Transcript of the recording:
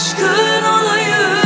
aşkın olayım